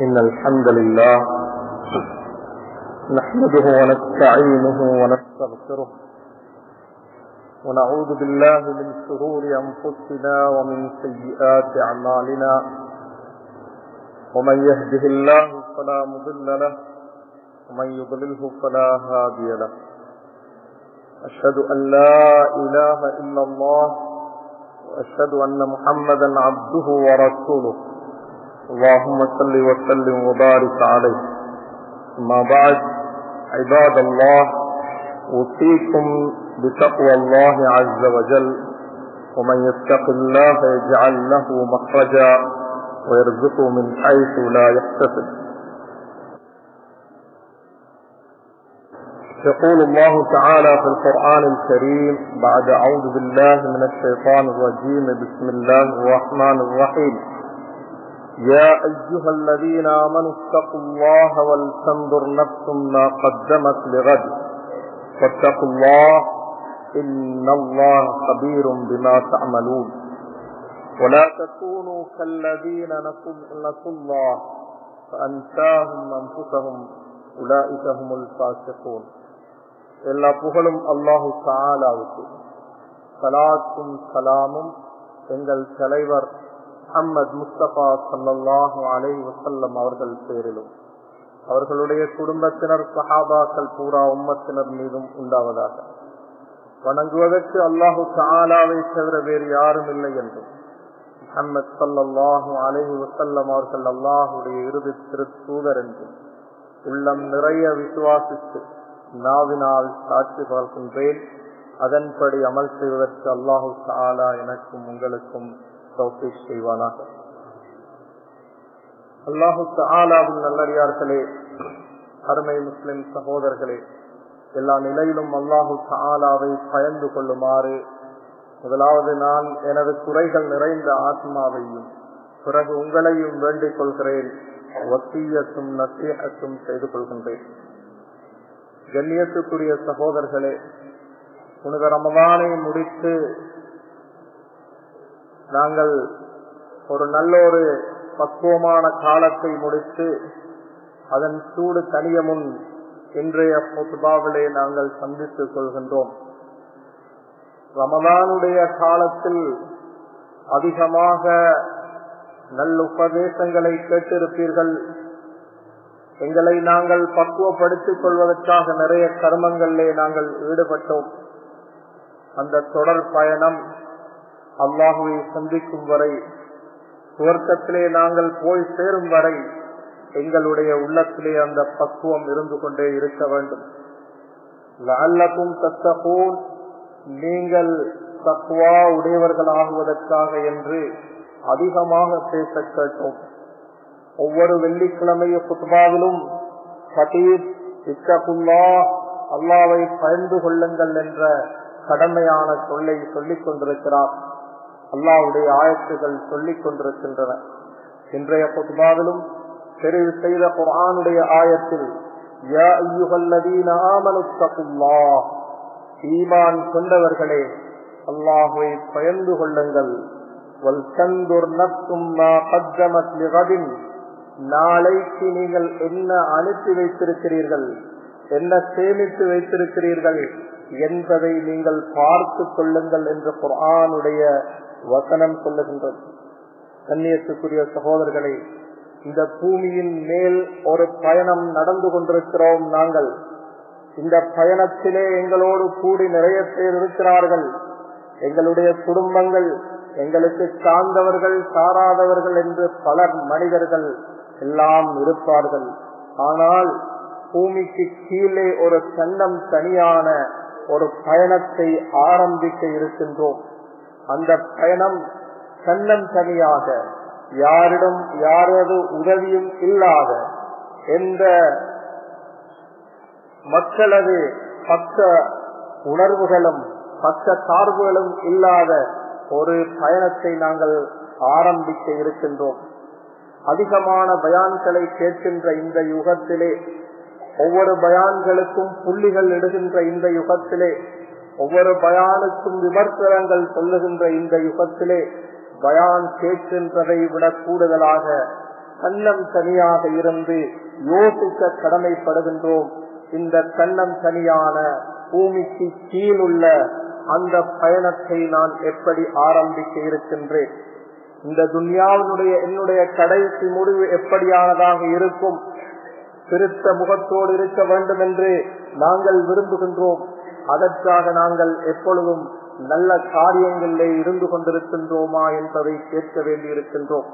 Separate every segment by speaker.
Speaker 1: إن الحمد لله نحمده ونستعينه ونستغفره ونعوذ بالله من شرور أنفسنا ومن سيئات أعمالنا ومن يهده الله فلا مضل له ومن يضلله فلا هادي له أشهد أن لا إله إلا الله وأشهد أن محمدا عبده ورسوله اللهم صل وسلم وبارك عليه. أما بعد عباد الله أوصيكم بتقوى الله عز وجل. ومن يتق الله يجعل له مخرجا ويرزقه من حيث لا يحتسب. يقول الله تعالى في القرآن الكريم بعد أعوذ بالله من الشيطان الرجيم. بسم الله الرحمن الرحيم. يا أيها الذين آمنوا اتقوا الله ولتنظر نفس ما قدمت لغد واتقوا الله إن الله خبير بما تعملون ولا تكونوا كالذين نسوا الله فأنساهم أنفسهم أولئك هم الفاسقون எல்லா புகழும் அல்லாஹு தாலாவுக்கு சலாத்தும் சலாமும் எங்கள் தலைவர் முகமது முஸ்தபா சல்லாஹூ அலை வசல்லம் அவர்கள் பேரிலும். அவர்களுடைய குடும்பத்தினர் சஹாபாக்கள் பூரா உம்மத்தினர் மீதும் உண்டாவதாக. வணங்குவதற்கு அல்லாஹு தாலாவை தவிர வேறு யாரும் இல்லை என்றும் முகமது சல்லாஹூ அலஹி வசல்லம் அவர்கள் அல்லாஹுடைய இறுதி திருத்தூதர் என்றும் உள்ளம் நிறைய விசுவாசித்து நாவினால் சாட்சி பார்க்கின்றேன். அதன்படி அமல் செய்வதற்கு அல்லாஹு தாலா எனக்கும் உங்களுக்கும் தௌஃபீக் செய்வானாக அல்லாஹு தாலாவின் நல்லடியார்களே அருமை முஸ்லிம் சகோதரர்களே எல்லா நிலையிலும் அல்லாஹு ஆலாவை பயந்து கொள்ளுமாறு முதலாவது நான் எனது குறைகள் நிறைந்த ஆத்மாவையும் பிறகு உங்களையும் வேண்டிக் கொள்கிறேன் ஒத்தியத்தும் நசீகத்தும் செய்து கொள்கின்றேன். கண்ணியத்துக்குரிய சகோதரர்களே புனித ரமதானை முடித்து நாங்கள் ஒரு நல்ல ஒரு பக்குவமான காலத்தை முடித்து அதன் சூடு தனிய முன் இன்றைய பொதுபாவிலே நாங்கள் சந்தித்துக் கொள்கின்றோம். ரமதானுடைய காலத்தில் அதிகமாக நல்லுபதேசங்களை கேட்டிருப்பீர்கள். எங்களை நாங்கள் பக்குவப்படுத்திக் கொள்வதற்காக நிறைய கர்மங்களிலே நாங்கள் ஈடுபட்டோம். அந்த தொடர் பயணம் அல்லாஹுவை சந்திக்கும் வரை துவர்க்கத்திலே நாங்கள் போய் சேரும் வரை எங்களுடைய உள்ளத்திலே அந்த பக்குவம் இருந்து கொண்டே இருக்க வேண்டும். அல்லக்கும் தத்தபோல் நீங்கள் தக்குவா உடையவர்களாகுவதற்காக என்று அதிகமாக பேச கேட்டோம். ஒவ்வொரு வெள்ளிக்கிழமைய குத்பாவிலும் ஹதீப் இத்தகுல்லா அல்லாவை பயந்து கொள்ளுங்கள் என்ற கடமையான சொல்லை சொல்லிக் கொண்டிருக்கிறார். அல்லாவுடைய ஆயத்துகள் சொல்லிக் கொண்டிருக்கின்றன. இன்றைய குத்பாவிலும் தெரிவு செய்த குரானுடைய ஆயத்தில் ஈமான் கொண்டவர்களே அல்லாஹுவை பயந்து கொள்ளுங்கள். நாளைக்கு நீங்கள் என்ன அனுப்பி வைத்திருக்கிறீர்கள் என்ன சேமித்து வைத்திருக்கிறீர்கள் என்பதை நீங்கள் பார்த்து கொள்ளுங்கள் என்று குரானுடைய வசனம் சொல்லுகின்றது. கண்ணியத்துக்குரிய சகோதரர்களை இந்த பூமியின் மேல் ஒரு பயணம் நடந்து கொண்டிருக்கிறோம் நாங்கள். இந்த பயணத்திலே எங்களோடு கூடி நிறைய பேர் இருக்கிறார்கள். எங்களுடைய குடும்பங்கள் எங்களுக்கு சார்ந்தவர்கள் சாராதவர்கள் என்று பலர் மனிதர்கள் எல்லாம் இருப்பார்கள். ஆனால் பூமிக்கு கீழே ஒரு சன்னம் தனியான ஒரு பயணத்தை ஆரம்பிக்க இருக்கின்றோம். அந்த பயணம் சன்னம் தனியாக யாரிடம் யாரது உதவியும் இல்லாத எந்த மக்களது பக்க உணர்வுகளும் பக்க சார்புகளும் இல்லாத ஒரு பயணத்தை நாங்கள் ஆரம்பிக்க இருக்கின்றோம். அதிகமான பயான்களை கேட்கின்ற இந்த யுகத்திலே ஒவ்வொரு பயான்களுக்கும் புள்ளிகள் எடுகின்ற இந்த யுகத்திலே ஒவ்வொரு பயானுக்கும் விமர்சனங்கள் சொல்லுகின்ற இந்த யுகத்திலே பயான் கேட்கின்றதை விட கூடுதலாக கண்ணம் தனியாக இருந்து யோசிக்க கடமைப்படுகின்றோம். இந்த கண்ணம் தனியான பூமிக்கு கீழுள்ள அந்த பயணத்தை நான் எப்படி ஆரம்பிக்க இருக்கின்றேன்? இந்த துன்யாவினுடைய என்னுடைய கடைசி முடிவு எப்படியானதாக இருக்கும்? திருத்த முகத்தோடு இருக்க வேண்டும் என்று நாங்கள் விரும்புகின்றோம். அதற்காக நாங்கள் எப்பொழுதும் நல்ல காரியங்களிலே இருந்து கொண்டிருக்கின்றோமா என்பதை கேட்க வேண்டியிருக்கின்றோம்.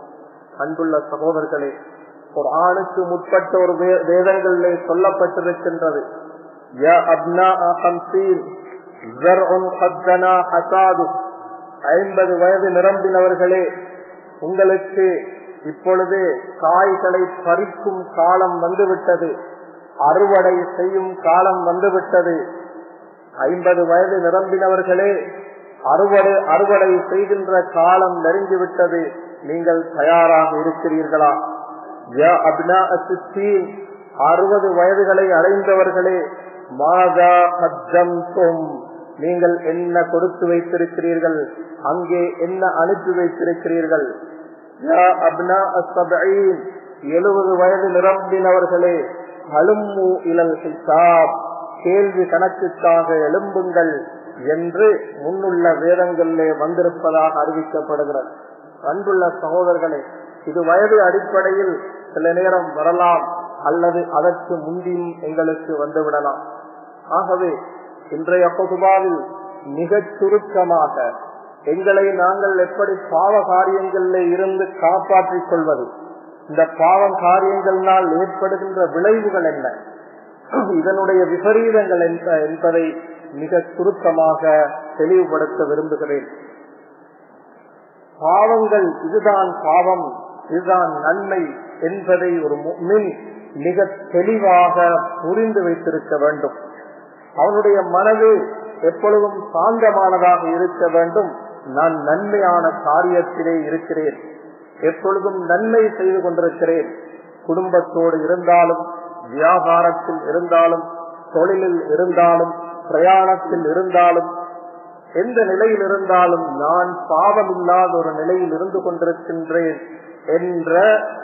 Speaker 1: அன்புள்ள சகோதரர்களே ஒரு ஆணுக்கு முற்பட்ட ஒரு வேதங்களிலே சொல்லப்பட்டிருக்கின்றது. ஐம்பது வயது நிரம்பினவர்களே உங்களுக்கு இப்பொழுது காய்களை பறிக்கும் காலம் வந்துவிட்டது. அறுவடை செய்யும் காலம் வந்துவிட்டது. ஐம்பது வயது நிரம்பினவர்களே அறுவடை அறுவடை செய்கின்ற காலம் நெருங்கிவிட்டது நீங்கள் தயாராக இருக்கிறீர்களா? அறுபது வயதுகளை அடைந்தவர்களே மாதா கத்தம் நீங்கள் என்ன கொடுத்து வைத்திருக்கிறீர்கள்? அங்கே என்ன அனுப்பி வைத்திருக்கிறீர்கள்? எழுபது வயது நிரம்பினவர்களே அலும்மு இலல் ஹிசாப். கேள்வி கணக்குக்காக எழும்புங்கள் என்று முன்னுள்ள வேதங்களிலே வந்திருப்பதாக அறிவிக்கப்படுகிறது. அன்புள்ள சகோதரர்களே இது வயது அடிப்படையில் சில நேரம் வரலாம் அல்லது அதற்கு முந்தியும் எங்களுக்கு வந்துவிடலாம். ஆகவே இன்றைய பொதுவாவில் மிகச் சுருக்கமாக எங்களை நாங்கள் எப்படி பாவ காரியங்களில் இருந்து காப்பாற்றிக் கொள்வது? இந்த பாவம் காரியங்களினால் ஏற்படுகின்ற விளைவுகள் என்ன? இதனுடைய விபரீதங்கள் என்பதை மிக சுருக்கமாக தெளிவுபடுத்த விரும்புகிறேன். பாவங்கள் இதுதான் பாவம் இதுதான் நன்மை என்பதை ஒரு மின் மிக தெளிவாக புரிந்து வைத்திருக்க வேண்டும். அவனுடைய மனது எப்பொழுதும் சாந்தமானதாக இருக்க வேண்டும். நான் நன்மையான காரியத்திலே இருக்கிறேன். எப்பொழுதும் நன்மை செய்து கொண்டிருக்கிறேன். குடும்பத்தோடு இருந்தாலும் வியாபாரத்தில் இருந்தாலும் தொழிலில் இருந்தாலும் பிரயாணத்தில் இருந்தாலும் எந்த நிலையில் இருந்தாலும் நான் பாவம் இல்லாத ஒரு நிலையில் இருந்து கொண்டிருக்கின்றேன் என்ற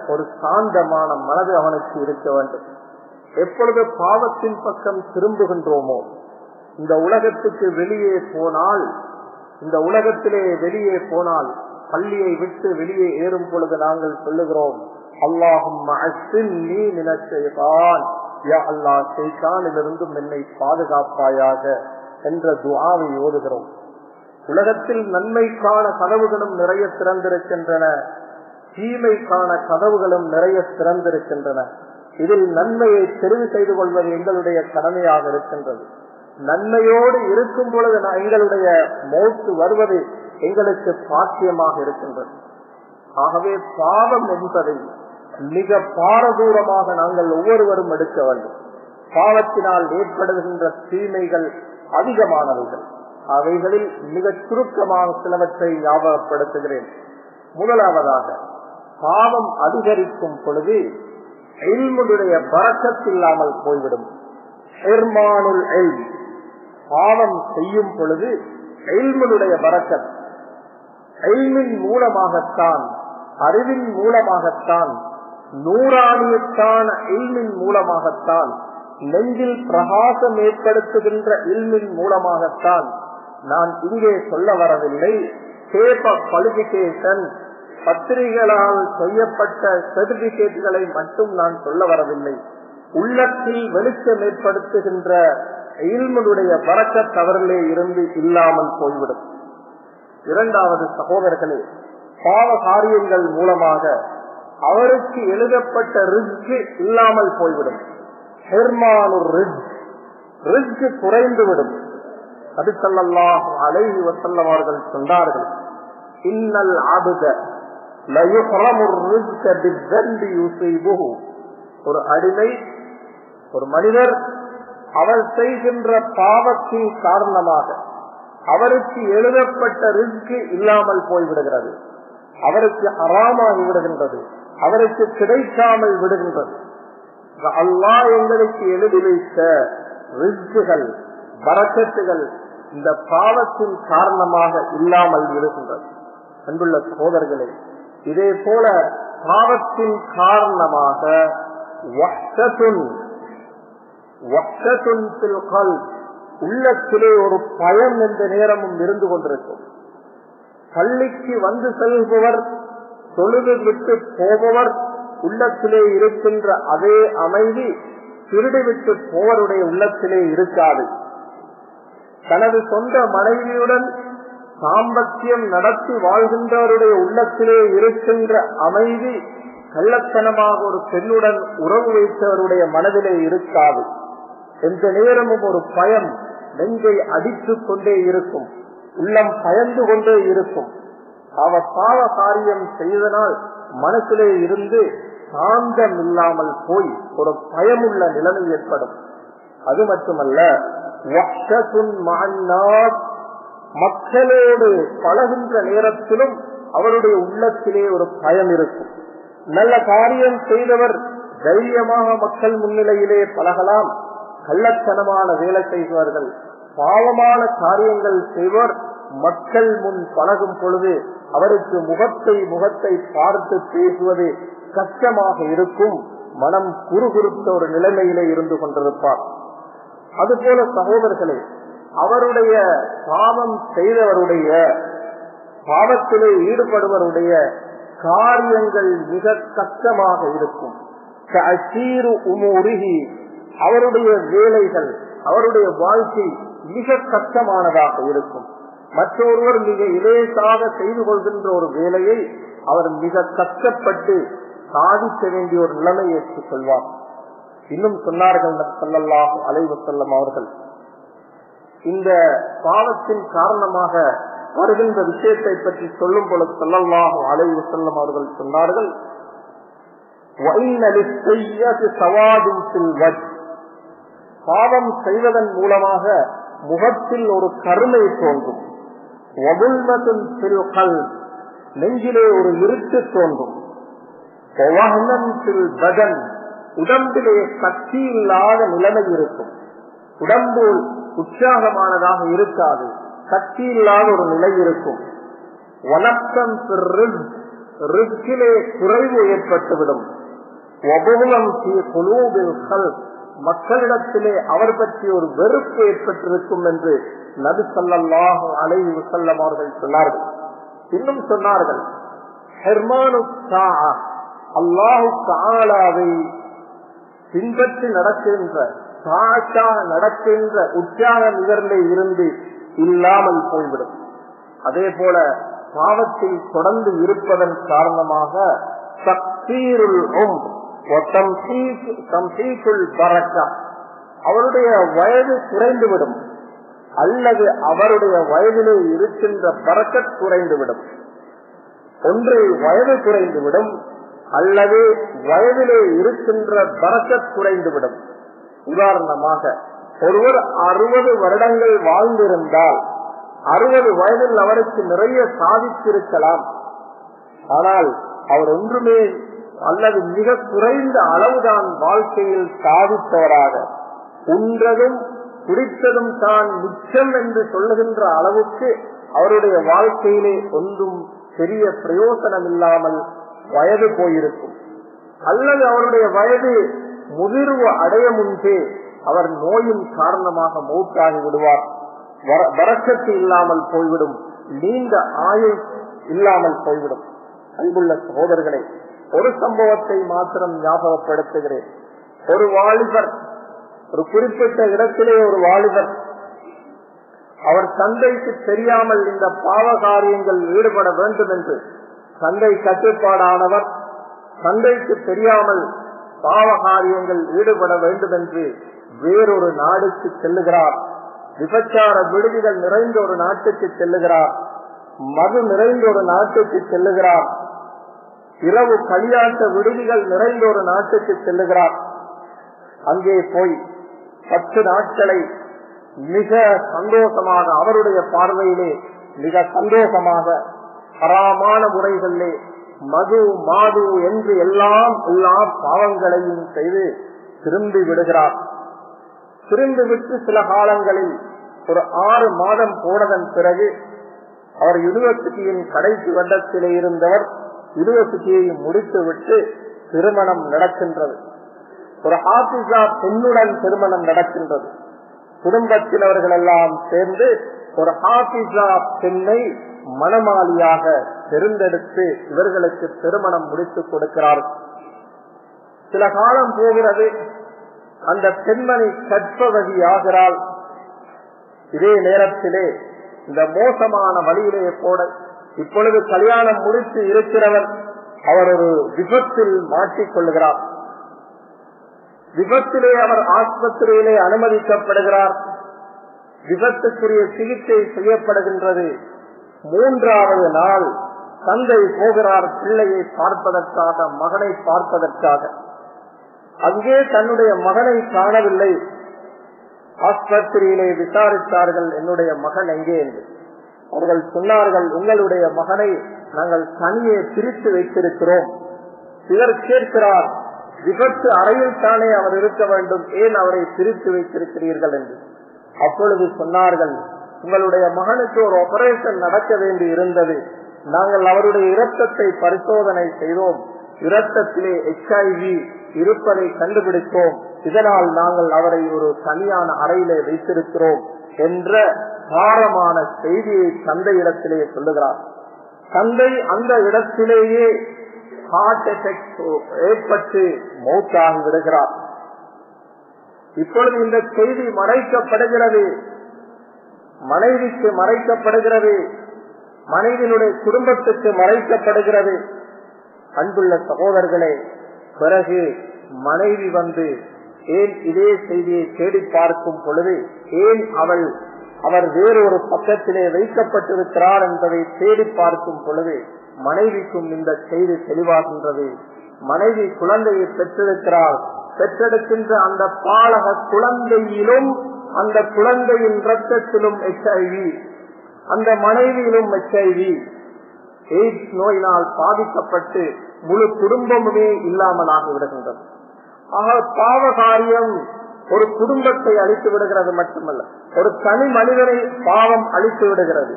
Speaker 1: ஒரு சாந்தமான மனது அவனுக்கு இருக்க வேண்டும். எப்பொழுது பாவத்தின் பக்கம் திரும்புகின்றோமோ இந்த உலகத்துக்கு வெளியே போனால் இந்த உலகத்திலே வெளியே போனால் பள்ளியை விட்டு வெளியே ஏறும் பொழுது நாங்கள் சொல்லுகிறோம் அல்லாஹும் என்னை பாதுகாப்பாயாக என்ற துவாவை ஓதுகிறோம். உலகத்தில் நன்மைக்கான கதவுகளும் நிறைய திறந்திருக்கின்றன. தீமைக்கான கதவுகளும் நிறைய திறந்திருக்கின்றன. இதில் நன்மையை தெரிவு செய்து கொள்வது எங்களுடைய கடமையாக இருக்கின்றது. நன்மையோடு இருக்கும் பொழுது எங்களுடைய மௌத்து வருவது எங்களுக்கு பாக்கியமாக இருக்கின்றது. ஆகவே பாவம் என்பதை மிக பாரதூரமாக நாங்கள் ஒவ்வொருவரும் எடுக்க வேண்டும். பாவத்தினால் ஏற்படுகின்ற தீமைகள் அதிகமானவைகள். அவைகளில் மிக சுருக்கமாக சிலவற்றை ஞாபகப்படுத்துகிறேன். முதலாவதாக பாவம் அதிகரிக்கும் பொழுது எல்முடைய பறக்கத்தில்லாமல் போய்விடும். பாவம் செய்யும் பொழுது எல்முடைய பறக்கத் எல்மின் மூலமாகத்தான் அறிவின் மூலமாகத்தான் நூறாணியத்தான இல்மின் மூலமாகத்தான் நெஞ்சில் பிரகாசம் ஏற்படுத்துகின்ற இல்மின் மூலமாகத்தான் நான் இங்கே சொல்ல வரவில்லை. பேப்பர் குவாலிபிகேஷன் பத்திரிகைகளால் செய்யப்பட்ட சர்டிபிகேட்டுகளை மட்டும் நான் சொல்ல வரவில்லை. உள்ளத்தில் வெளிச்சம் ஏற்படுத்துகின்ற இல்மனுடைய பறக்க தவறிலே இருந்து இல்லாமல் போய்விடும். இரண்டாவது சகோதரர்களே பாவ காரியங்கள் மூலமாக அவருக்கு எழுதப்பட்ட ரிஸ்க் இல்லாமல் போய்விடும். ஹெர்மானு ரிஸ்க். ரிஸ்க் குறைந்துவிடும். அதுக்கல்லாஹ் அலைஹி வசல்லம் அவர்கள் சொன்னார்கள் இன்னல் ஆபுத ஒரு அடிமை ஒரு மனிதர் அவர் செய்கின்ற பாவத்தின் காரணமாக அவருக்கு எழுதப்பட்ட ரிஸ்க் இல்லாமல் போய்விடுகிறது. அவருக்கு அறாமாகி விடுகின்றது அவருக்கு கிடைக்காமல் விடுகின்றது. அல்லாஹ் எங்களுக்கு எழுதி வைத்த ரிஸ்குகள் வரக்கத்துகள் இந்த பாவத்தின் காரணமாக இல்லாமல் இருக்கின்றது. அன்புள்ள சோதர்களே இதே போல பாவத்தின் காரணமாக உள்ளத்திலே ஒரு பயம் எந்த நேரமும் இருந்து கொண்டிருக்கும். பள்ளிக்கு வந்து செல்பவர் தொழுது விட்டு போபவர் உள்ளத்திலே இருக்கின்ற அதே அமைதி திருடிவிட்டு போவருடைய உள்ளத்திலே இருக்காது. தனது சொந்த மனைவியுடன் சாம்பத்தியம் நடத்தி வாழ்கின்றவருடைய உள்ளத்திலே இருக்கின்ற அமைதி கள்ளத்தனமாக ஒரு பெண்ணுடன் உறவு வைத்தவருடைய மனதிலே இருக்காது. எந்த நேரமும் ஒரு பயம் நெஞ்சை அடித்துக் கொண்டே இருக்கும். உள்ளம் பயந்து கொண்டே இருக்கும். அவர் பாவ காரியம் செய்தனால் மனசிலே இருந்து சாந்தம் இல்லாமல் போய் ஒரு பயமுள்ள நிலைமை ஏற்படும். அது மட்டுமல்ல மக்களோடு பழகின்ற நேரத்திலும் அவருடைய உள்ளத்திலே ஒரு பயம் இருக்கும். நல்ல காரியம் செய்தவர் தைரியமாக மக்கள் முன்னிலையிலே பழகலாம். கள்ளத்தனமான வேலை செய்வார்கள் பாவமான காரியங்கள் செய்வர் மக்கள் முன் பழகும் பொழுது அவருக்கு முகத்தை முகத்தை பார்த்து பேசுவது கஷ்டமாக இருக்கும். மனம் குறுகுறுத்த ஒரு நிலைமையிலே இருந்து கொண்டிருப்பார். அதுபோல சகோதரர்களே அவருடைய பாவம் செய்தவருடைய பாவத்திலே ஈடுபடுவருடைய காரியங்கள் மிக கஷ்டமாக இருக்கும். அவருடைய வேலைகள் அவருடைய வாழ்க்கை மிக கஷ்டமானதாக இருக்கும். மற்றொருவர் மிக இலேசாக செய்து கொள்கின்ற ஒரு வேலையை அவர் மிக கஷ்டப்பட்டு சாதிக்க வேண்டிய ஒரு நிலைமை ஏற்றுக் கொள்வார். இன்னும் சொன்னார்கள் சொல்லல்லாஹ் அலைவு செல்லம் அவர்கள் இந்த பாவத்தின் காரணமாக வருகின்ற விஷயத்தை பற்றி சொல்லும் பொழுது சொல்லல்லாஹ் அலைவு செல்லம் அவர்கள் சொன்னார்கள் பாவம் செய்வதன் மூலமாக முகத்தில் ஒரு கருமை தோன்றும். நெஞ்சிலே ஒரு இருட்டு தோன்றும். பதன். உடம்பிலே சக்தி இல்லாத நிலைமை இருக்கும். உடம்பு உற்சாகமானதாக இருக்காது. சக்தி இல்லாத ஒரு நிலை இருக்கும். வணக்கம் ரிஸ்கிலே குறைவு ஏற்பட்டுவிடும். மக்களிடத்திலே அவர் பற்றி ஒரு வெறுப்பு ஏற்பட்டிருக்கும் என்று நபி சொல்லாஹு அலை வசல்லம் அவர்கள் சொன்னார்கள். இன்னும் சொன்னார்கள் அல்லாஹு தாலாவை பின்பற்றி நடக்கின்ற சாட்சாக நடக்கின்ற உற்சாக இவரிலே இருந்து இல்லாமல் போய்விடும். அதே போல பாவத்தில் தொடர்ந்து இருப்பதன் காரணமாக சக்தீருள் அவருடைய வயது குறைந்துவிடும். அல்லது அவருடைய வயதிலே இருக்கின்ற பறக்கத் குறைந்துவிடும். ஒன்று வயது குறைந்துவிடும். அல்லது வயதிலே இருக்கின்ற பறக்கத் குறைந்துவிடும். உதாரணமாக ஒருவர் அறுபது வருடங்கள் வாழ்ந்திருந்தால் அறுபது வயதில் அவருக்கு நிறைய சாதித்திருக்கலாம். ஆனால் அவர் ஒன்றுமே அல்லது மிக குறைந்த அளவுதான் வாழ்க்கையில் சாதித்தவராக உன்றதும் குறித்ததும் தான் மிச்சம் என்று சொல்லுகின்ற அளவுக்கு அவருடைய வாழ்க்கையிலே ஒன்றும் பெரிய பிரயோசனம் இல்லாமல் வயது போயிருக்கும். அல்லது அவருடைய வயது முதிர்வு அடைய முன்பே அவர் நோயின் காரணமாக மூட்டாகி விடுவார். வரக்கத்து இல்லாமல் போய்விடும். நீண்ட ஆயுள் இல்லாமல் போய்விடும். அன்புள்ள சகோதரர்களே ஒரு சம்பவத்தை மாத்திரம் ஞாபகப்படுத்துகிறேன். ஒரு வாலிபர் ஒரு குறிப்பிட்ட இடத்திலே ஒரு வாலிபர் அவர் தந்தைக்கு தெரியாமல் இந்த பாவ காரியங்கள் ஈடுபட வேண்டும் என்று தந்தை கட்டுப்பாடானவர் தந்தைக்கு தெரியாமல் பாவ காரியங்கள் ஈடுபட வேண்டும் என்று வேறொரு நாடுக்கு செல்லுகிறார். விபச்சார விடுதிகள் நிறைந்த ஒரு நாட்டுக்கு செல்லுகிறார். மது நிறைந்த ஒரு நாட்டுக்கு செல்லுகிறார். இரவு களியாட்ட விடுதிகள் நிறைந்த ஒரு நாட்டுக்கு செல்லுகிறார். அங்கே போய் பத்து நாட்களை மிக சந்தோஷமாக அவருடைய பார்வையிலே மிக சந்தோஷமாக பராமான முறைகளிலே மது மாது என்று எல்லாம் எல்லா பாவங்களையும் செய்து திரும்பி விடுகிறார். திரும்பி விட்டு சில காலங்களில் ஒரு ஆறு மாதம் போனதன் பிறகு அவர் யூனிவர்சிட்டியின் கடைசி வட்டத்திலே இருந்தவர் யூனிவர்சிட்டியையும் முடித்துவிட்டு திருமணம் நடக்கின்றது. ஒரு ஆபிசா பெண்ணுடன் திருமணம் நடக்கின்றது. குடும்பத்தினர்கள் எல்லாம் சேர்ந்து ஒரு ஆபிசா பெண்ணை மணமாளியாக தேர்ந்தெடுத்து இவர்களுக்கு திருமணம் முடித்துக் கொடுக்கிறார். சில காலம் போகிறது. அந்த பெண்மணி கற்பவதி ஆகிறாள். இதே நேரத்திலே இந்த மோசமான வழியிலே போட இப்பொழுது கல்யாணம் முடித்து இருக்கிறவர் அவர் ஒரு விபத்தில் மாட்டிக்கொள்கிறார் விபத்திலே அவர் ஆஸ்பத்திரியிலே அனுமதிக்கப்படுகிறார். விபத்துக்குரிய சிகிச்சை செய்யப்படுகின்றது. மூன்றாவது நாள் தந்தை போகிறார் பிள்ளையை பார்ப்பதற்காக மகனை பார்ப்பதற்காக. அங்கே தன்னுடைய மகனை காணவில்லை. ஆஸ்பத்திரியிலே விசாரித்தார்கள் என்னுடைய மகன் எங்கே? என்று. அவர்கள் சொன்னார்கள் உங்களுடைய மகனை நாங்கள் தனியே பிரித்து வைத்திருக்கிறோம். இவர் கேட்கிறார் விபத்து அறையில் தானே அவர் இருக்க வேண்டும் ஏன் அவரை பிரித்து வைத்திருக்கிறீர்கள்? என்று. அப்பொழுது சொன்னார்கள் உங்களுடைய மகனுக்கு ஒரு ஆபரேஷன் நடக்க வேண்டி இருந்தது. நாங்கள் அவருடைய இரத்தத்தை பரிசோதனை செய்தோம். இரத்தத்திலே எச்ஐவி இருப்பதை கண்டுபிடித்தோம். இதனால் நாங்கள் அவரை ஒரு தனியான அறையிலே வைத்திருக்கிறோம் என்ற பாரமான செய்தியை தந்தை இடத்திலேயே சொல்லுகிறார். தந்தை அந்த இடத்திலேயே ஹார்ட் எஃபெக்ட் ஏற்பட்டு மௌத்தாகி விடுகிறார். இப்பொழுது இந்த செய்தி மறைக்கப்படுகிறது. மனைவிக்கு மறைக்கப்படுகிறது. மனைவியினுடைய குடும்பத்துக்கு மறைக்கப்படுகிறது. அன்புள்ள சகோதரர்களே பிறகு மனைவி வந்து ஏன் இதே செய்தியை தேடி பார்க்கும் பொழுது ஏன் அவள் அவர் வேறொரு பக்கத்திலே வைக்கப்பட்டிருக்கிறார் என்பதை தேடி பார்க்கும் பொழுது மனைவிக்கும் இந்த செய்தி தெளிவாகின்றது. மனைவி குழந்தையை பெற்றிருக்கிறார் பெற்றெடுக்கின்ற அந்த பாலக குழந்தையிலும் அந்த குழந்தையின் ரத்தத்திலும் எச்ஐவி அந்த மனைவியிலும் எச்ஐவி எய்ட்ஸ் நோயினால் பாதிக்கப்பட்டு முழு குடும்பமுமே இல்லாமலாகி விடுகின்றது. ஆக பாவகாரியம் ஒரு குடும்பத்தை அழித்து விடுகிறது மட்டுமல்ல ஒரு தனி மனிதனை பாவம் அழித்து விடுகிறது.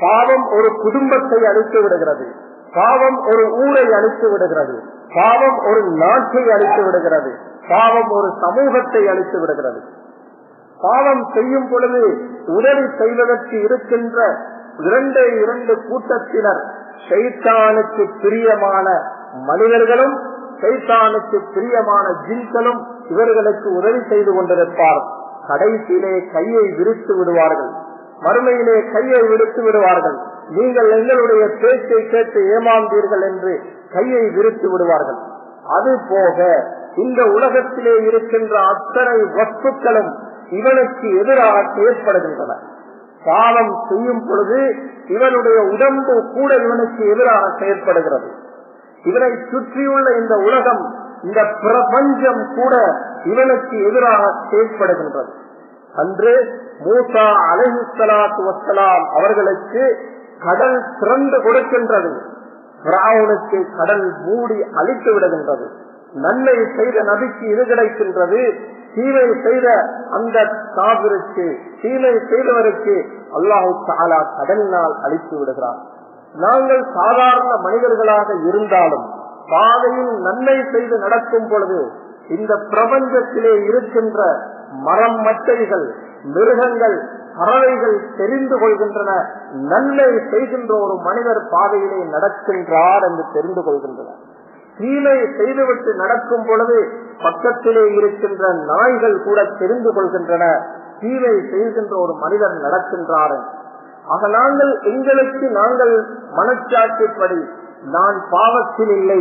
Speaker 1: பாவம் ஒரு குடும்பத்தை அழித்து விடுகிறது. பாவம் ஒரு ஊரை அழித்து விடுகிறது. பாவம் ஒரு நாட்டை அழித்து விடுகிறது. பாவம் ஒரு சமூகத்தை அழித்து விடுகிறது. பாவம் செய்யும் பொழுது உதவி செய்வதற்கு இருக்கின்ற இரண்டு இரண்டு கூட்டத்தினர் சைத்தானுக்கு பிரியமான மனிதர்களும் சைத்தானுக்கு பிரியமான ஜின்களும் இவர்களுக்கு உதவி செய்து கொண்டிருப்பார். கடைசியிலே கையை விரித்து விடுவார்கள். மறுமையிலே கையை விடுத்து விடுவார்கள். நீங்கள் எங்களுடைய பேச்சை கேட்டு ஏமாந்தீர்கள் என்று கையை விரித்து விடுவார்கள். அது போக இந்த உலகத்திலே இருக்கின்ற அத்தனை வஸ்துக்களும் இவனுக்கு எதிராக செயற்படுகின்றன. பாவம் செய்யும் பொழுது இவனுடைய உடம்பு கூட இவனுக்கு எதிராக செயற்படுகிறது. இவனை சுற்றியுள்ள இந்த உலகம் இந்த பிரபஞ்சம் கூட இவனுக்கு எதிராக செயற்படுகின்றது அன்று மூசா அலஹிசலாத்து வசலாம் அவர்களுக்கு கடல் திறந்து கொடுக்கின்றது. பிராவுனுக்கு கடல் மூடி அழித்து விடுகின்றது. நன்மை செய்த நபிக்கு இது கிடைக்கின்றது. தீமை செய்த அந்த காவிற்கு தீமை செய்தவருக்கு அல்லாஹு தாலா கடலினால் அழித்து விடுகிறார் நாங்கள் சாதாரண மனிதர்களாக இருந்தாலும் பாதையில் நன்மை செய்து நடக்கும் பொழுது இந்த பிரபஞ்சத்திலே இருக்கின்ற மரம் மட்டைகள் மிருகங்கள் பறவைகள் தெரிந்து கொள்கின்றன. நன்மை செய்கின்ற ஒரு மனிதர் பாதையிலே நடக்கின்றார் என்று தெரிந்து கொள்கின்றனர். தீமை செய்துவிட்டு நடக்கும் பொழுது பக்கத்திலே இருக்கின்ற நாய்கள் கூட தெரிந்து கொள்கின்றன. தீமை செய்கின்ற ஒரு மனிதர் நடக்கின்றார். ஆக நாங்கள் எங்களுக்கு நாங்கள் மனச்சாட்சிப்படி நான் பாவத்தில் இல்லை.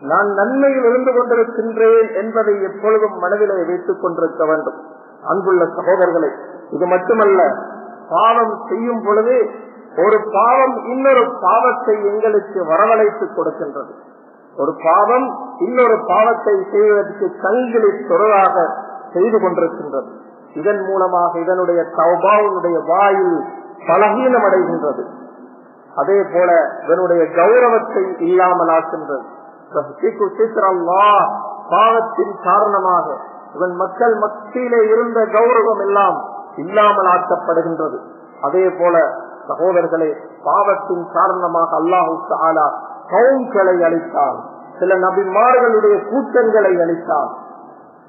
Speaker 1: நான் நன்மையில் இருந்து கொண்டிருக்கின்றேன் என்பதை எப்பொழுதும் மனதிலே வைத்துக் கொண்டிருக்க வேண்டும். அன்புள்ள சகோதரர்களை இது மட்டுமல்ல பாவம் செய்யும் பொழுது ஒரு பாவம் இன்னொரு பாவத்தை எங்களுக்கு வரவழைத்து கொடுக்கின்றது. ஒரு பாவம் இன்னொரு பாவத்தை செய்வதற்கு சங்கிலி தொடராக செய்து கொண்டிருக்கின்றது. இதன் மூலமாக இதனுடைய தௌபாவுடைய வாயில் பலகீனம் அடைகின்றது அதே போல இவனுடைய கௌரவத்தை இல்லாமலாக்கின்றது பாவத்தின் காரணமாக இவன் மக்கள் மத்தியிலே இருந்த கௌரவம் எல்லாம் இல்லாமல் ஆக்கப்படுகின்றது அதே போல சகோதரர்களே பாவத்தின் காரணமாக அல்லாஹு தாலா கவுன்களை அளித்தான் சில நபிமார்களுடைய கூட்டங்களை அளித்தான்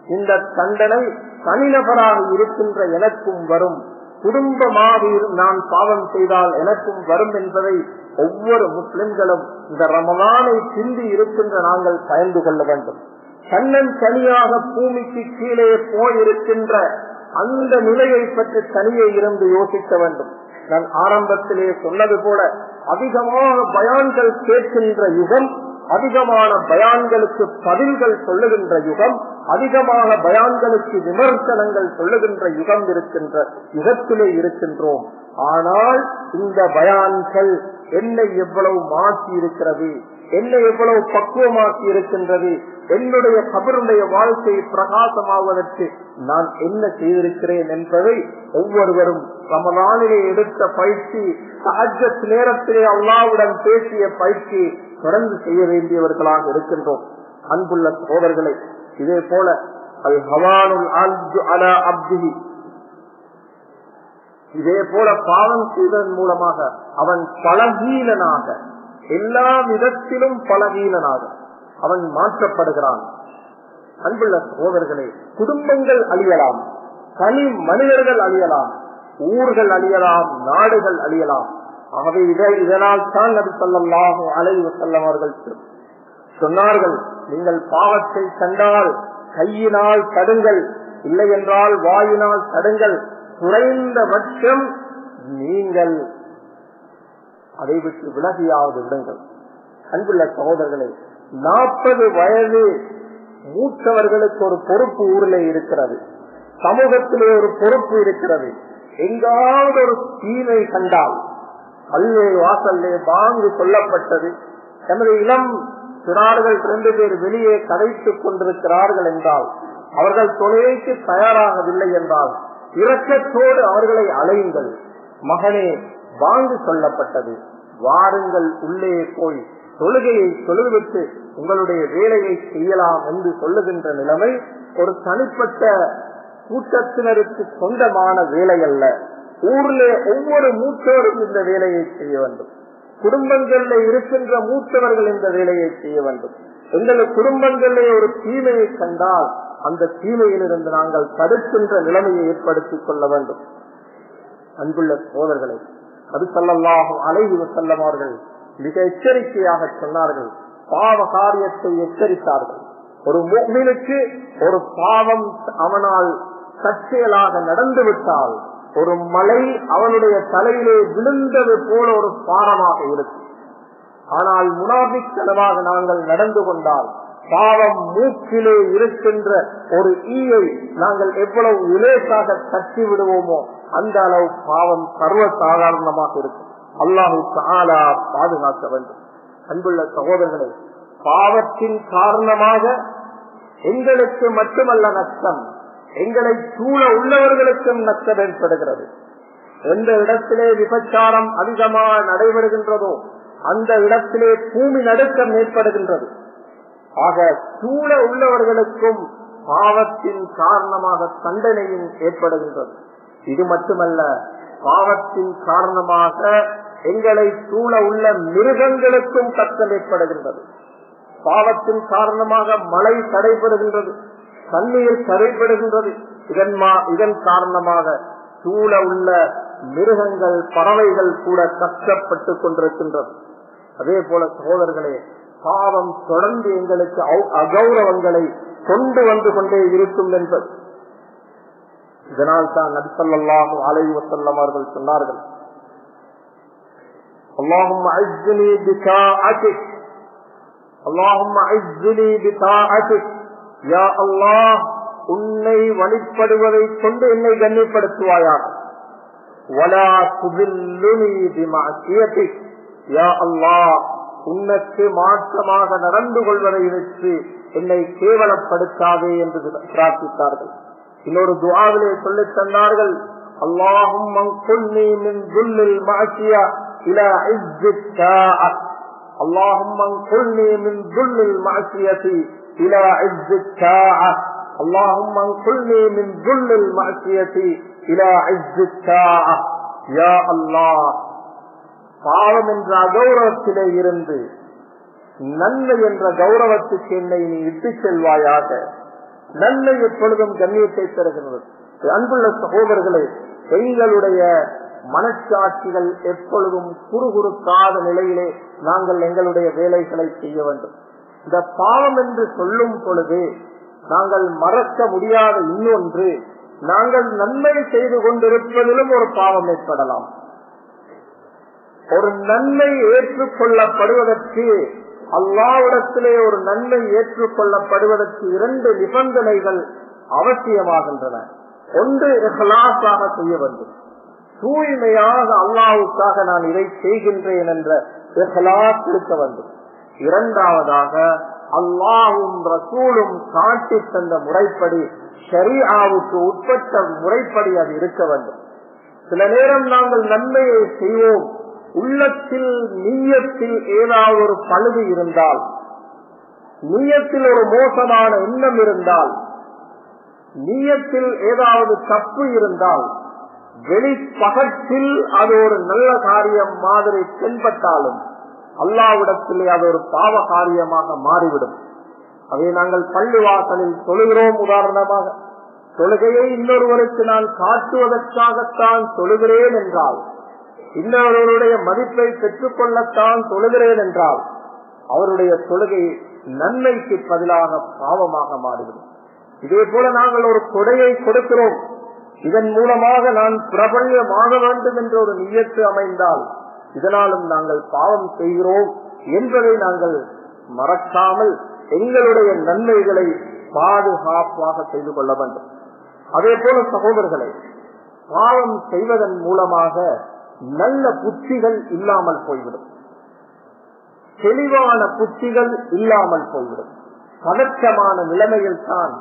Speaker 1: இந்த தண்டனை தனிநபராக இருக்கின்ற எனக்கும் வரும். குடும்பமாக நான் பாவம் செய்தால் எனக்கும் வரும் என்பதை ஒவ்வொரு முஸ்லிம்களும் இந்த ரமலானை சிந்தி இருக்கின்ற நாங்கள் பயந்து கொள்ள வேண்டும். தன்னன் தனியாக பூமிக்கு கீழே போயிருக்கின்ற அந்த நிலையை பற்றி தனியே இருந்து யோசிக்க வேண்டும். நான் ஆரம்பத்திலே சொன்னது போல அதிகமாக பயான்கள் கேட்கின்ற யுகம் அதிகமான பயான்களுக்கு பதில்கள் சொல்லுகின்ற யுகம் அதிகமாக பயான்களுக்கு விமர்சனங்கள் சொல்லுகின்ற யுகம் இருக்கின்ற யுகத்திலே இருக்கின்றோம். ஆனால் இந்த பயான்கள் என்னை எவ்வளவு மாற்றி இருக்கிறது என்னை எவ்வளவு பக்குவமாக்கி இருக்கின்றது என்னுடைய கபருடைய வாழ்க்கையை பிரகாசமாவதற்கு நான் என்ன செய்திருக்கிறேன் என்பதை ஒவ்வொருவரும் ரமலானிலே எடுத்த பயிற்சி சஹஜத் நேரத்திலே அல்லாவுடன் பேசிய பயிற்சி தொடர்ந்து செய்ய வேண்டியவர்களாக இருக்கின்றோம். அன்புள்ள சோதர்களை இதே போல அல் ஹவானுல் அலா இதே போல பாவம் செய்வதன் மூலமாக அவன் பலகீனனாக எல்லா விதத்திலும் பலகீனனாக அவன் மாற்றப்படுகிறான். அன்புள்ள சோதர்களே குடும்பங்கள் அழியலாம் தனி மனிதர்கள் அழியலாம் ஊர்கள் அழியலாம் நாடுகள் அழியலாம். ஆகவே இதனால் தான் நபி சொல்லாஹு அலைவு செல்லவர்கள் சொன்னார்கள் நீங்கள் பாவத்தை கண்டால் கையினால் தடுங்கள் இல்லை என்றால் வாயினால் தடுங்கள் குறைந்தபட்சம் நீங்கள் அதை விட்டு விலகியாவது விடுங்கள். அன்புள்ள சகோதரர்களே நாற்பது வயது மூத்தவர்களுக்கு ஒரு பொறுப்பு ஊரில் இருக்கிறது. சமூகத்திலே ஒரு பொறுப்பு இருக்கிறது. எங்காவது ஒரு தீமை கண்டால் பல்வேறு வாசல்லே பாங்கு சொல்லப்பட்டது. எமது இளம் சிறார்கள் இரண்டு பேர் வெளியே கதைத்துக் கொண்டிருக்கிறார்கள் என்றால் அவர்கள் தொலைக்கு தயாராகவில்லை என்றால் இரக்கத்தோடு அவர்களை அலையுங்கள். மகனே வாங்கு சொல்லப்பட்டது. வாருங்கள் உள்ளே போய் தொழுகையை தொழுவிட்டு உங்களுடைய வேலையை செய்யலாம் என்று சொல்லுகின்ற நிலைமை ஒரு தனிப்பட்ட கூட்டத்தினருக்கு சொந்தமான வேலை அல்ல ஊரிலே ஒவ்வொரு மூத்தோரும் இந்த வேலையை செய்ய வேண்டும். குடும்பங்களில் இருக்கின்ற மூத்தவர்கள் இந்த வேலையை செய்ய வேண்டும். எங்கள் குடும்பங்களிலே ஒரு தீமையை கண்டால் அந்த தீமையிலிருந்து நாங்கள் தடுக்கின்ற நிலைமையை ஏற்படுத்திக் கொள்ள வேண்டும். அன்புள்ள சோதர்களை அது சொல்லல்லாகும் அலைவு செல்லமார்கள் மிக எச்சரிக்கையாக சொன்னார்கள். பாவ காரியத்தை எச்சரித்தார்கள். ஒரு மீனுக்கு ஒரு பாவம் அவனால் தற்செயலாக நடந்து விட்டால் ஒரு மலை அவனுடைய தலையிலே விழுந்தது போல ஒரு பாரமாக இருக்கும் ஆனால் முனாபித்தனமாக நாங்கள் நடந்து கொண்டால் பாவம் மூக்கிலே இருக்கின்ற ஒரு ஈயை நாங்கள் எவ்வளவு இலேசாக தட்டி விடுவோமோ அந்த அளவு பாவம் சர்வ சாதாரணமாக இருக்கும் அல்லாஹு தாலா பாதுகாக்க வேண்டும். அன்புள்ள சகோதரர்களே பாவத்தின் காரணமாக எங்களுக்கு மட்டுமல்ல நஷ்டம். எங்களை சூழ உள்ளவர்களுக்கும் நஷ்டம் ஏற்படுகிறது எந்த இடத்திலே விபச்சாரம் அதிகமாக நடைபெறுகின்றதோ அந்த இடத்திலே பூமி நடுக்கம் ஏற்படுகின்றது. ஆக சூழ உள்ளவர்களுக்கும் பாவத்தின் காரணமாக தண்டனையும் ஏற்படுகின்றது. இது மட்டுமல்ல பாவத்தின் காரணமாக எங்களை சூழ உள்ள மிருகங்களுக்கும் கஷ்டம் ஏற்படுகின்றது. பாவத்தின் காரணமாக மழை தடைபடுகின்றது. தண்ணீர் தடைபடுகின்றது இதன் இதன் காரணமாக சூழ உள்ள மிருகங்கள் பறவைகள் கூட கஷ்டப்பட்டு கொண்டிருக்கின்றது அதே போல சகோதரர்களே பாவம் தொடர்ந்து எங்களுக்கு அகௌரவங்களை கொண்டு வந்து கொண்டே இருக்கும் என்பது இதனால் தான் நபிசல்லாஹு அலைஹி வசல்லம் அவர்கள் சொன்னார்கள் اللهم اعزني بطاعتك اللهم اعزني بطاعتك யா அல்லாஹ் உன்னை வழிபடுவதை கொண்டு என்னை கண்ணியப்படுத்துவாயாக. வலா குதில்லுனி யா அல்லாஹ் உன்னுக்கு மாற்றமாக நடந்து கொள்வதை வைத்து என்னை கேவலப்படுத்தாதே என்று பிரார்த்தித்தார்கள். இன்னொரு துவாவிலே சொல்லி தந்தார்கள் அல்லாஹும் அல்லாஹும் إلى عز الطاعة اللهم انقلني من ذل المعصية إلى عز الطاعة اللهم انقلني من ذل المعصية إلى عز الطاعة يا الله பாவம் என்ற அகௌரவத்திலே இருந்து நன்மை என்ற கௌரவத்துக்கு என்னை நீ இட்டு செல்வாயாக நன்மை எப்பொழுதும் கண்ணியத்தை தருகிறது அன்புள்ள சகோதரர்களே எங்களுடைய மனச்சாட்சிகள் எப்பொழுதும் குறுகுறுக்காத நிலையிலே நாங்கள் எங்களுடைய வேலைகளை செய்ய வேண்டும் இந்த பாவம் என்று சொல்லும் பொழுது நாங்கள் மறக்க முடியாத இன்னொன்று நாங்கள் நன்மை செய்து கொண்டிருப்பதிலும் ஒரு பாவம் ஏற்படலாம். ஒரு நன்மை ஏற்றுக்கொள்ளப்படுவதற்கு அல்லாவிடத்திலே ஒரு நன்மை ஏற்றுக்கொள்ளப்படுவதற்கு இரண்டு நிபந்தனைகள் அவசியமாகின்றன. ஒன்று இஹ்லாஸாக செய்ய வேண்டும். தூய்மையாக அல்லாவுக்காக நான் இதை செய்கின்றேன் என்ற இஹ்லாஸ் இருக்க வேண்டும். இரண்டாவதாக அல்லாவும் ரசூலும் காட்டி தந்த முறைப்படி ஷரியாவுக்கு உட்பட்ட முறைப்படி அது இருக்க வேண்டும். சில நேரம் நாங்கள் நன்மையை செய்வோம். உள்ளத்தில் நீயத்தில் ஏதாவது ஒரு பழுது இருந்தால் நீயத்தில் ஒரு மோசமான எண்ணம் இருந்தால் நீயத்தில் ஏதாவது தப்பு இருந்தால் வெளிப்பகத்தில் அது ஒரு நல்ல காரியம் மாதிரி தென்பட்டாலும் அல்லாவிடத்திலே அது ஒரு பாவ காரியமாக மாறிவிடும். அதை நாங்கள் பள்ளி வாசலில் தொழுகிறோம் உதாரணமாக. தொழுகையை இன்னொருவருக்கு நான் காட்டுவதற்காகத்தான் தொழுகிறேன் என்றால் இன்னொருவருடைய மதிப்பை பெற்றுக் கொள்ளத்தான் தொழுகிறேன் என்றால் அவருடைய தொழுகை நன்மைக்கு பதிலாக பாவமாக மாறிவிடும். இதே போல நாங்கள் ஒரு கொடையை கொடுக்கிறோம். இதன் மூலமாக நான் பிரபல்யமாக வேண்டும் என்ற ஒரு நியத்து அமைந்தால் இதனாலும் நாங்கள் பாவம் செய்கிறோம் என்பதை நாங்கள் மறக்காமல் எங்களுடைய நன்மைகளை பாதுகாப்பாக செய்து கொள்ள வேண்டும். அதே போல சகோதரர்களை பாவம் செய்வதன் மூலமாக நல்ல புத்திகள் இல்லாமல் போய்விடும். தெளிவான புத்திகள் இல்லாமல் போய்விடும். பதற்றமான நிலைமையில் தான்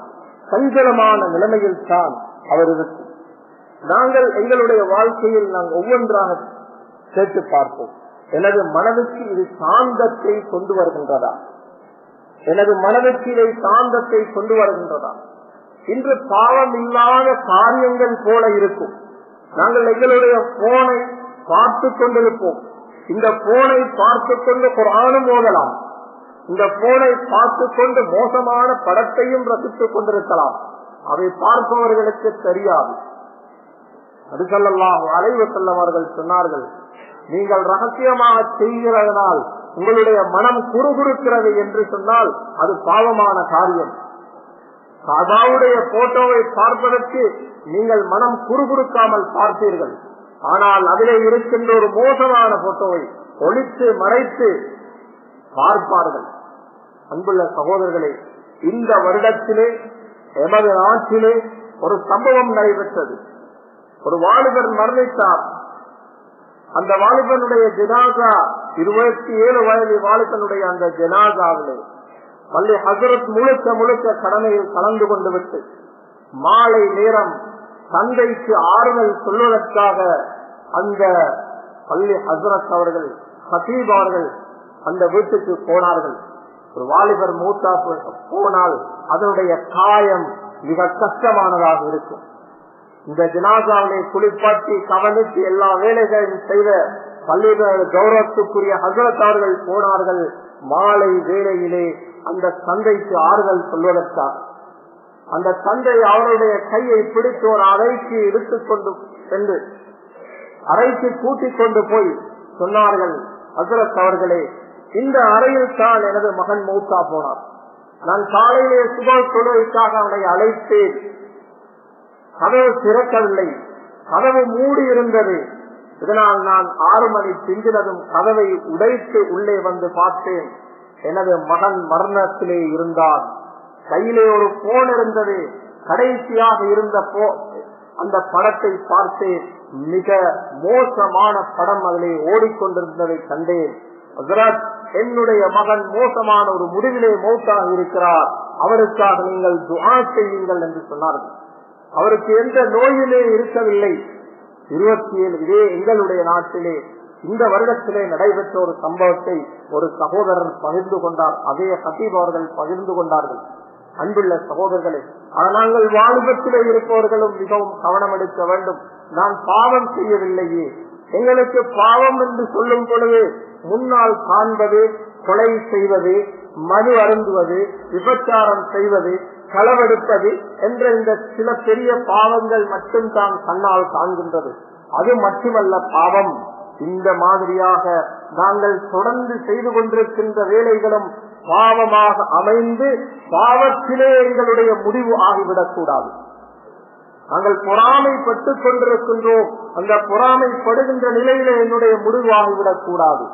Speaker 1: சஞ்சலமான நிலைமையில் தான் அவர் இருக்கும். நாங்கள் எங்களுடைய வாழ்க்கையில் நாங்கள் ஒவ்வொன்றாக கேட்டு பார்ப்போம். எனது மனதுக்கு இது சாந்தத்தை கொண்டு வருகின்றதா? எனது மனதுக்கு இதை சாந்தத்தை கொண்டு வருகின்றதா? இன்று பாவம் இல்லாத காரியங்கள் போல இருக்கும். நாங்கள் எங்களுடைய போனை பார்த்து கொண்டிருப்போம். இந்த போனை பார்த்து கொண்டு குரானும் ஓதலாம். இந்த போனை பார்த்து கொண்டு மோசமான படத்தையும் ரசித்துக் கொண்டிருக்கலாம். அதை பார்ப்பவர்களுக்கு தெரியாது. அது சொல்லலாம் அலைவு செல்லவர்கள் சொன்னார்கள் நீங்கள் ரகசியமாக செய்கிறதனால் உங்களுடைய மனம் குறுகுறுக்கிறது என்று சொன்னால் அது பாவமான காரியம். கதாவுடைய போட்டோவை பார்ப்பதற்கு நீங்கள் மனம் குறுகுறுக்காமல் பார்த்தீர்கள். ஆனால் அதிலே இருக்கின்ற ஒரு மோசமான போட்டோவை ஒழித்து மறைத்து பார்ப்பார்கள். அன்புள்ள சகோதரர்களே இந்த வருடத்திலே எமது நாட்டிலே ஒரு சம்பவம் நடைபெற்றது. ஒரு வாலிபர் மரணித்தார். அந்த வாலிபனுடைய ஜனாசா இருபத்தி ஏழு வயது வாலிபனுடைய அந்த ஜனாசாவிலே பள்ளி ஹசரத் முழுக்க முழுக்க கடமையில் கலந்து கொண்டு விட்டு மாலை நேரம் தந்தைக்கு ஆறுதல் சொல்வதற்காக அந்த பள்ளி ஹசரத் அவர்கள் ஹசீப் அவர்கள் அந்த வீட்டுக்கு போனார்கள். ஒரு வாலிபர் மூத்தா போனால் அதனுடைய காயம் மிக கஷ்டமானதாக இருக்கும். இந்த ஜனாசாவினை குளிப்பாட்டி கவனித்து எல்லா வேலைகளையும் செய்த பள்ளிகள் கௌரவத்துக்குரிய ஹசரத்தார்கள் போனார்கள். மாலை வேளையிலே அந்த தந்தைக்கு ஆறுதல் சொல்வதற்காக அந்த தந்தை அவருடைய கையை பிடித்து ஒரு அறைக்கு எடுத்துக்கொண்டு சென்று அறைக்கு கூட்டிக் கொண்டு போய் சொன்னார்கள் ஹசரத் அவர்களே இந்த அறையில் தான் எனது மகன் மௌத்தா போனார். நான் காலையிலே சுப தொழுகைக்காக அவனை அழைத்தேன். கதவு திறக்கவில்லை. கதவு மூடி இருந்தது. இதனால் நான் ஆறு மணி பிந்தினதும் கதவை உடைத்து உள்ளே வந்து பார்த்தேன். எனது மகன் மரணத்திலே இருந்தான். கையிலே ஒரு போன் இருந்தது. கடைசியாக இருந்த போ அந்த படத்தை பார்த்தேன். மிக மோசமான படம் அதிலே ஓடிக்கொண்டிருந்ததை கண்டேன். என்னுடைய மகன் மோசமான ஒரு முடிவிலே மௌத்தாக இருக்கிறார். அவருக்காக நீங்கள் துவா செய்யுங்கள் என்று சொன்னார்கள். அவருக்கு எந்த நோயிலே இருக்கவில்லை. இருபத்தி ஏழு இதே எங்களுடைய நாட்டிலே இந்த வருடத்திலே நடைபெற்ற ஒரு சம்பவத்தை ஒரு சகோதரர் பகிர்ந்து கொண்டார். அதே ஹபீப் அவர்கள் பகிர்ந்து கொண்டார்கள். அன்புள்ள சகோதரர்களே ஆனால் நாங்கள் வாலிபத்திலே இருப்பவர்களும் மிகவும் கவனம் எடுக்க வேண்டும். நான் பாவம் செய்யவில்லையே. எங்களுக்கு பாவம் என்று சொல்லும் பொழுது முன்னால் காண்பது கொலை செய்வது மது அருந்துவது விபச்சாரம் செய்வது களவெடுப்பது என்ற இந்த சில பெரிய பாவங்கள் மட்டும் தான் கண்ணால் காண்கின்றது. அது மட்டுமல்ல பாவம். இந்த மாதிரியாக நாங்கள் தொடர்ந்து செய்து கொண்டிருக்கின்ற வேலைகளும் பாவமாக அமைந்து பாவத்திலே எங்களுடைய முடிவு ஆகிவிடக் கூடாது நாங்கள் பொறாமைப்பட்டுக் கொண்டிருக்கின்றோம். அந்த பொறாமைப்படுகின்ற நிலையில என்னுடைய முடிவாகிவிடக் கூடாது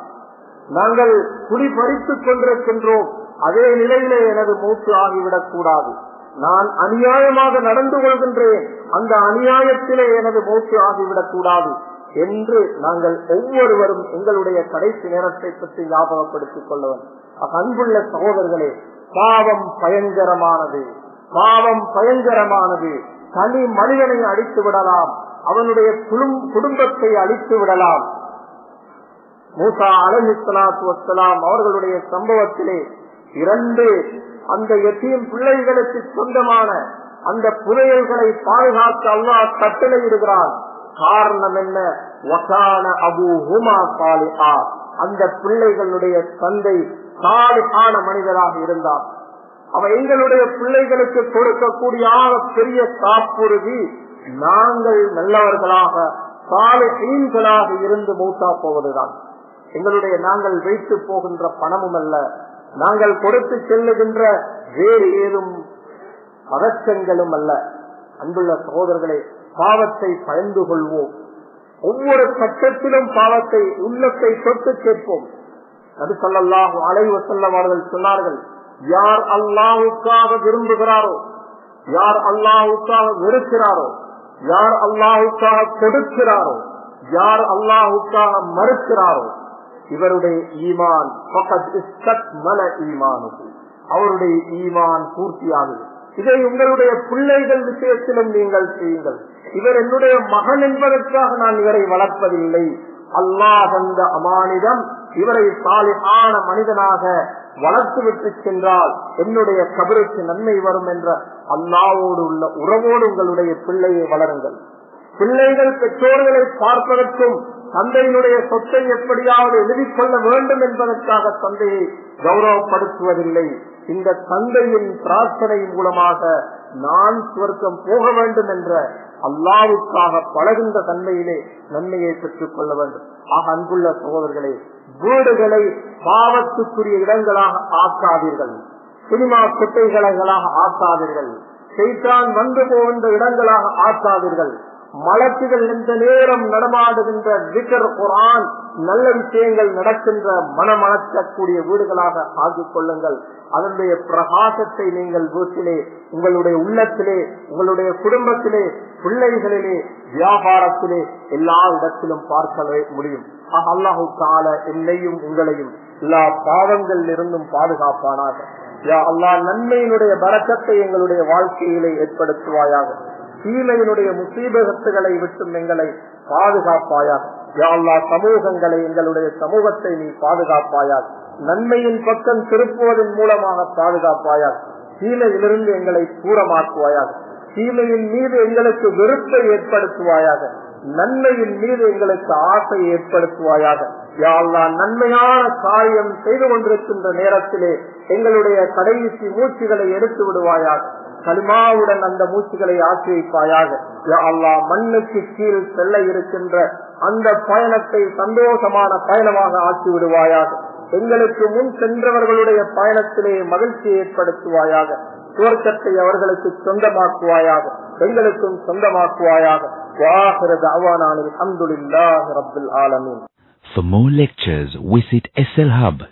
Speaker 1: நாங்கள் குடிபறித்துக் கொண்டிருக்கின்றோம். அதே நிலையிலே எனது மூச்சு ஆகிவிடக் கூடாது நான் அநியாயமாக நடந்து கொள்கின்றேன். அந்த அநியாயத்திலே எனது மூச்சு ஆகிவிடக் கூடாது என்று நாங்கள் ஒவ்வொருவரும் எங்களுடைய கடைசி நேரத்தை பற்றி ஞாபகப்படுத்திக் கொள்ளவன் அன்புள்ள சகோதரர்களே பாவம் பயங்கரமானது. பாவம் பயங்கரமானது. தனி மனிதனை அழித்து விடலாம். அவனுடைய குடும்பத்தை அழித்து விடலாம். மூசா அலஹி சலாத்து வசலாம் அவர்களுடைய சம்பவத்திலே இரண்டு அந்த எத்தீம் பிள்ளைகளுக்கு சொந்தமான அந்த புதையல்களை பாதுகாக்க அல்லா கட்டளையிடுகிறான். காரணம் என்ன? வசான அபு ஹுமா சாலிஹா. அந்த பிள்ளைகளுடைய தந்தை சாலிஹான மனிதராக இருந்தார். அவ எங்களுடைய பிள்ளைகளுக்கு கொடுக்கக்கூடிய பெரிய காப்புறுதி நாங்கள் நல்லவர்களாக சாலைகளாக இருந்து மூத்தா போவதுதான். எங்களுடைய நாங்கள் வைத்து போகின்ற பணமும் அல்ல நாங்கள் கொடுத்து செல்லுகின்ற வேறு ஏதும் பதற்றங்களும் அல்ல. அன்புள்ள சகோதரர்களை பாவத்தை பயந்து கொள்வோம். ஒவ்வொரு கட்டத்திலும் பாவத்தை உள்ளத்தை தொட்டு கேட்போம். அது சொல்லல்லாஹு அலைவ செல்லவார்கள் சொன்னார்கள் யார் அல்லாஹுக்காக விரும்புகிறாரோ யார் அல்லாஹுக்காக வெறுக்கிறாரோ யார் அல்லாஹுக்காக கொடுக்கிறாரோ யார் அல்லாஹுக்காக மறுக்கிறாரோ இவருடைய ஈமான் மல அவருடைய ஈமான் பூர்த்தியானது இதை உங்களுடைய பிள்ளைகள் விஷயத்திலும் நீங்கள் செய்யுங்கள். இவர் என்னுடைய மகன் என்பதற்காக நான் இவரை வளர்ப்பதில்லை. அல்லாஹ் தந்த அமானிதம் இவரை சாலிகான மனிதனாக வளர்த்து விட்டு சென்றால் என்னுடைய கபருக்கு நன்மை வரும் என்ற அல்லாவோடு உள்ள உறவோடு உங்களுடைய பிள்ளையை வளருங்கள். பிள்ளைகள் பெற்றோர்களை பார்ப்பதற்கும் தந்தையினுடைய சொத்தை எப்படியாவது எழுதிக் கொள்ள வேண்டும் என்பதற்காக தந்தையை கௌரவப்படுத்துவதில்லை. இந்த தந்தையின் பிரார்த்தனை மூலமாக நான் சுவர்க்கம் போக வேண்டும் என்ற அல்லாவுக்காக பழகின்ற தன்மையிலே நன்மையை பெற்றுக் கொள்ள வேண்டும். ஆக அன்புள்ள சகோதரர்களே வீடுகளை பாவத்துக்குரிய இடங்களாக ஆக்காதீர்கள். சினிமா குட்டைகளாக ஆக்காதீர்கள். செய்தான் வந்து போகின்ற இடங்களாக ஆக்காதீர்கள். மலக்குகள் இந்த நேரம் நடமாடுகின்ற விக்கர் குரான் நல்ல விஷயங்கள் நடக்கின்ற மனமணக்கக்கூடிய வீடுகளாக ஆக்கிக் கொள்ளுங்கள். அதனுடைய பிரகாசத்தை நீங்கள் வீட்டிலே உங்களுடைய உள்ளத்திலே உங்களுடைய குடும்பத்திலே பிள்ளைகளிலே வியாபாரத்திலே எல்லா இடத்திலும் பார்க்க முடியும். அல்லாஹு கால என்னையும் உங்களையும் எல்லா பாவங்களில் இருந்தும் பாதுகாப்பானாக. யா அல்லா நன்மையினுடைய பறக்கத்தை எங்களுடைய வாழ்க்கையிலே ஏற்படுத்துவாயாக. தீமையினுடைய முசீபகத்துகளை விட்டும் எங்களை பாதுகாப்பாயாக. யாழ்லா சமூகங்களை எங்களுடைய சமூகத்தை நீ பாதுகாப்பாயாக. நன்மையின் பக்கம் திருப்புவதன் மூலமாக பாதுகாப்பாயாக. தீமையிலிருந்து எங்களை தூரமாக்குவாயாக. தீமையின் மீது எங்களுக்கு வெறுப்பை ஏற்படுத்துவாயாக. நன்மையின் மீது எங்களுக்கு ஆசை ஏற்படுத்துவாயாக. யாழ்லா நன்மையான காரியம் செய்து கொண்டிருக்கின்ற நேரத்திலே எங்களுடைய கடைசி மூச்சுகளை எடுத்து விடுவாயாக. கலிமாவுடன் அந்த மூச்சுகளை ஆக்கி வைப்பாயாக அல்லா மண்ணுக்கு கீழ் செல்ல இருக்கின்ற அந்த பயணத்தை சந்தோஷமான பயணமாக ஆக்கி விடுவாயாக. எங்களுக்கு முன் சென்றவர்களுடைய பயணத்திலே மகிழ்ச்சியை ஏற்படுத்துவாயாக. சுவர்க்கத்தை அவர்களுக்கு சொந்தமாக்குவாயாக. எங்களுக்கும் சொந்தமாக்குவாயாக. அல்ஹம்துலில்லாஹி ரப்பில் ஆலமீன்.
Speaker 2: For more lectures, visit SLHub.